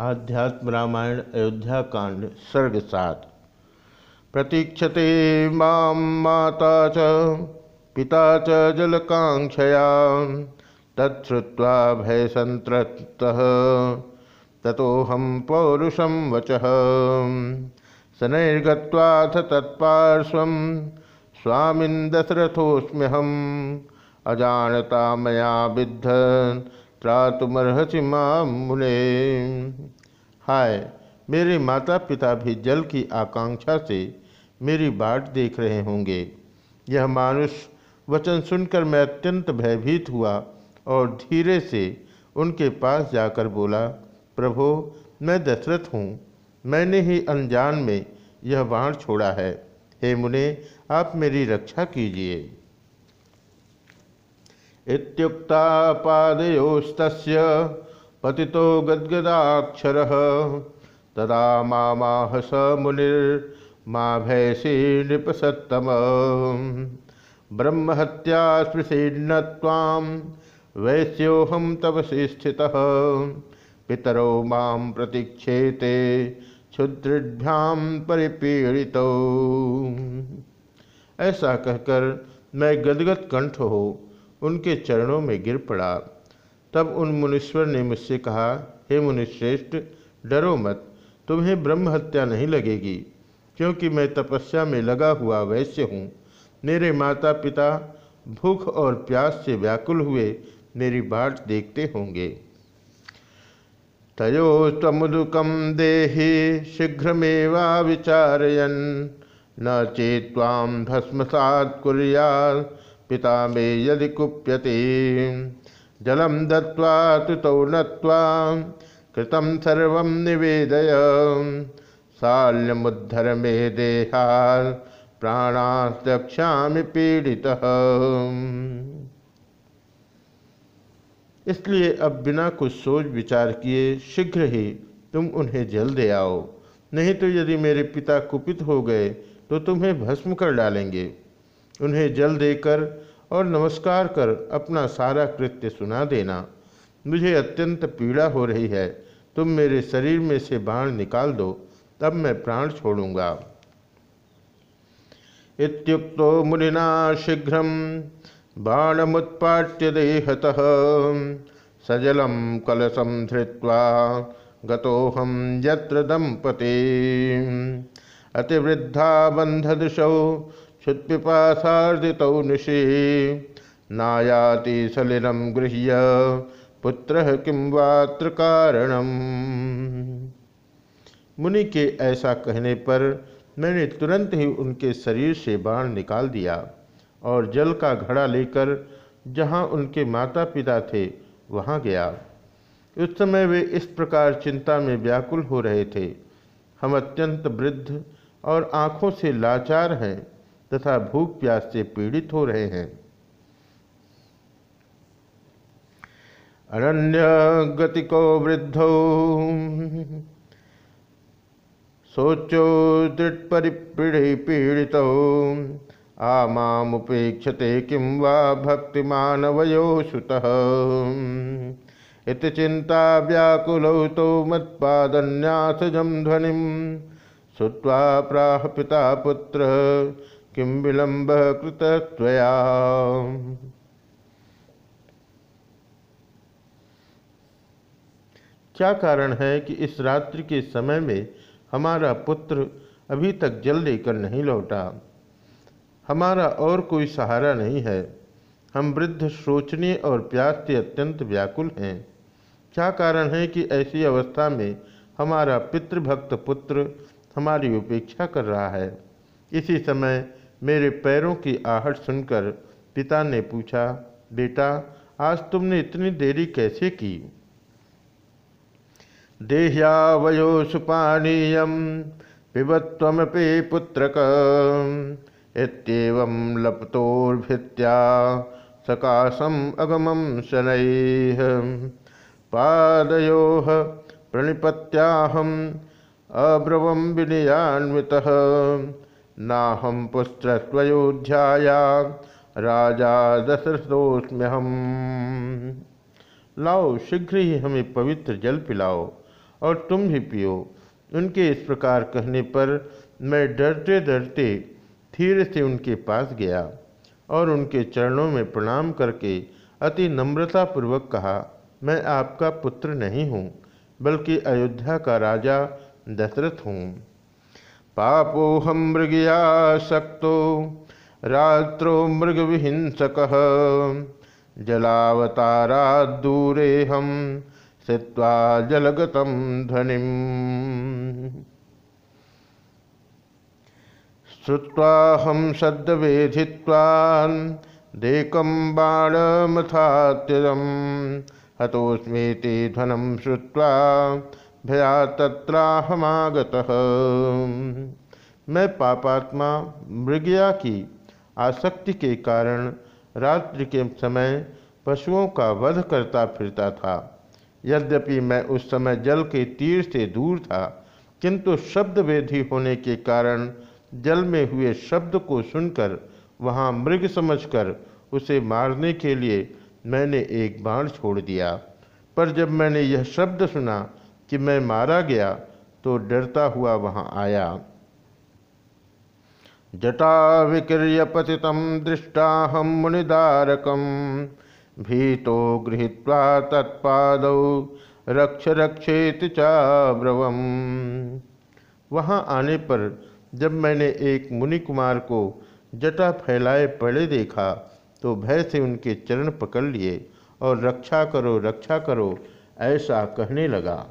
आध्यात्म रामायण, अयोध्या कांड सर्ग सात। प्रतीक्षते माँ माता च, पिता च जलकांक्षया तत्श्रुत्वा भयसंत्रस्तः ततोऽहं पौरुषं वचः। शनैर्गत्वाथ तत्पार्श्वं, स्वामिन् दशरथोऽस्म्यहम्। अजानता मया विद्ध त्रातुमर्हसि मुने। हाय, मेरे माता पिता भी जल की आकांक्षा से मेरी बाट देख रहे होंगे। यह मानुष वचन सुनकर मैं अत्यंत भयभीत हुआ और धीरे से उनके पास जाकर बोला, प्रभो, मैं दशरथ हूँ। मैंने ही अनजान में यह बाण छोड़ा है। हे मुने, आप मेरी रक्षा कीजिए। इत्युक्ता पादयोस्तस्य पतितो गद्गदाक्षरः। तदा मामाह स मुनिर्मा भयसी नृपसत्तम। ब्रह्महत्या स्पृशीर्ण तां वैश्योऽहं तपसि स्थित पितरो माँ प्रतीक्षेते, क्षुद्रिभ्यां परिपीड़ितौ। ऐसा कहकर मैं गदगद कंठ हो उनके चरणों में गिर पड़ा। तब उन मुनीश्वर ने मुझसे कहा, हे मुनिश्रेष्ठ, डरो मत, तुम्हें ब्रह्म हत्या नहीं लगेगी, क्योंकि मैं तपस्या में लगा हुआ वैश्य हूँ। मेरे माता पिता भूख और प्यास से व्याकुल हुए मेरी बाट देखते होंगे। तयो तमुदुकम देहि शीघ्रमेवा विचारयन न चेत्वाम भस्मसात कुरिया पिता मे यदि कुप्यते। जलम दत्वा तुतौ नत्वा कृतं सर्व निवेदय। शाल्यमुद्धर मे देहा प्राणास्तक्षा पीड़ितः। इसलिए अब बिना कुछ सोच विचार किए शीघ्र ही तुम उन्हें जल दे आओ। नहीं तो यदि मेरे पिता कुपित हो गए तो तुम्हें भस्म कर डालेंगे। उन्हें जल देकर और नमस्कार कर अपना सारा कृत्य सुना देना। मुझे अत्यंत पीड़ा हो रही है। तुम मेरे शरीर में से बाण निकाल दो, तब मैं प्राण छोड़ूँगा। इत्युक्तो मुनिना शीघ्र बाणमुत्पाट्य देहतः। सजलम कलशम धृत्वा गतोहम यत्र दंपते अतिवृद्धा बंधदुषौ क्षुत्पिपासार्दितौ निशि। नायाति सलिलं गृह्य, पुत्र किं वात्र कारणम मुनि के ऐसा कहने पर मैंने तुरंत ही उनके शरीर से बाण निकाल दिया और जल का घड़ा लेकर जहाँ उनके माता पिता थे, वहाँ गया। उस समय वे इस प्रकार चिंता में व्याकुल हो रहे थे। हम अत्यंत वृद्ध और आँखों से लाचार हैं। तथा भूख प्यास से पीड़ित हो रहे हैं। अरण्य गतिको वृद्धो। सोचो दृढ़ पीड़ित। आमामुपेक्षते किं वा भक्तिमानवयो सुतः। इति चिंता व्याकुलौ तो मत्पादन्यासजं ध्वनिं। श्रुत्वा प्राह पिता पुत्र किं विलम्ब कृत क्या कारण है कि इस रात्रि के समय में हमारा पुत्र अभी तक जल लेकर नहीं लौटा? हमारा और कोई सहारा नहीं है। हम वृद्ध, शोचनीय और प्यास से अत्यंत व्याकुल हैं। क्या कारण है कि ऐसी अवस्था में हमारा पितृभक्त पुत्र हमारी उपेक्षा कर रहा है? इसी समय मेरे पैरों की आहट सुनकर पिता ने पूछा, बेटा, आज तुमने इतनी देरी कैसे की? देह्या वयो सुपानीय पिबत्वमपि पुत्रक इत्येवं लपतोर्भित्या सकाशम अगमम शनैः। पादयोः प्रणिपत्याहम् अब्रवं विनयान्वितः। नाहं पुत्रस्वयोध्याया राजा दशरथोस्म्य हम लाओ, शीघ्र ही हमें पवित्र जल पिलाओ और तुम भी पियो। उनके इस प्रकार कहने पर मैं डरते डरते धीरे से उनके पास गया और उनके चरणों में प्रणाम करके अति नम्रतापूर्वक कहा, मैं आपका पुत्र नहीं हूँ, बल्कि अयोध्या का राजा दशरथ हूँ। पापोहम मृगया शक्तो, रात्रो मृग विहिंसक जलावतारा दूरे हम स्थित्वा जलगतम ध्वनिम। श्रुवा हम सद्वेधित्वा देकम हतोस्मेति ध्वनम श्रुवा भया तत्राहमागत मैं पापात्मा मृगया की आसक्ति के कारण रात्रि के समय पशुओं का वध करता फिरता था। यद्यपि मैं उस समय जल के तीर से दूर था, किंतु शब्द वेधी होने के कारण जल में हुए शब्द को सुनकर वहाँ मृग समझकर उसे मारने के लिए मैंने एक बाण छोड़ दिया। पर जब मैंने यह शब्द सुना कि मैं मारा गया तो डरता हुआ वहाँ आया। जटा विक्रिय पतित दृष्टा हम मुनिदारकम, भीतो गृहीत्वा तत्पाद रक्ष रक्षेत चाब्रवम। वहाँ आने पर जब मैंने एक मुनि कुमार को जटा फैलाए पड़े देखा तो भय से उनके चरण पकड़ लिए और रक्षा करो रक्षा करो, ऐसा कहने लगा।